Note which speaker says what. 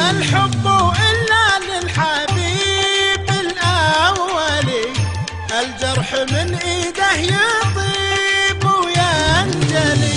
Speaker 1: الحب إلا للحبيب الأولي الجرح من إيده يطيب وينجلي.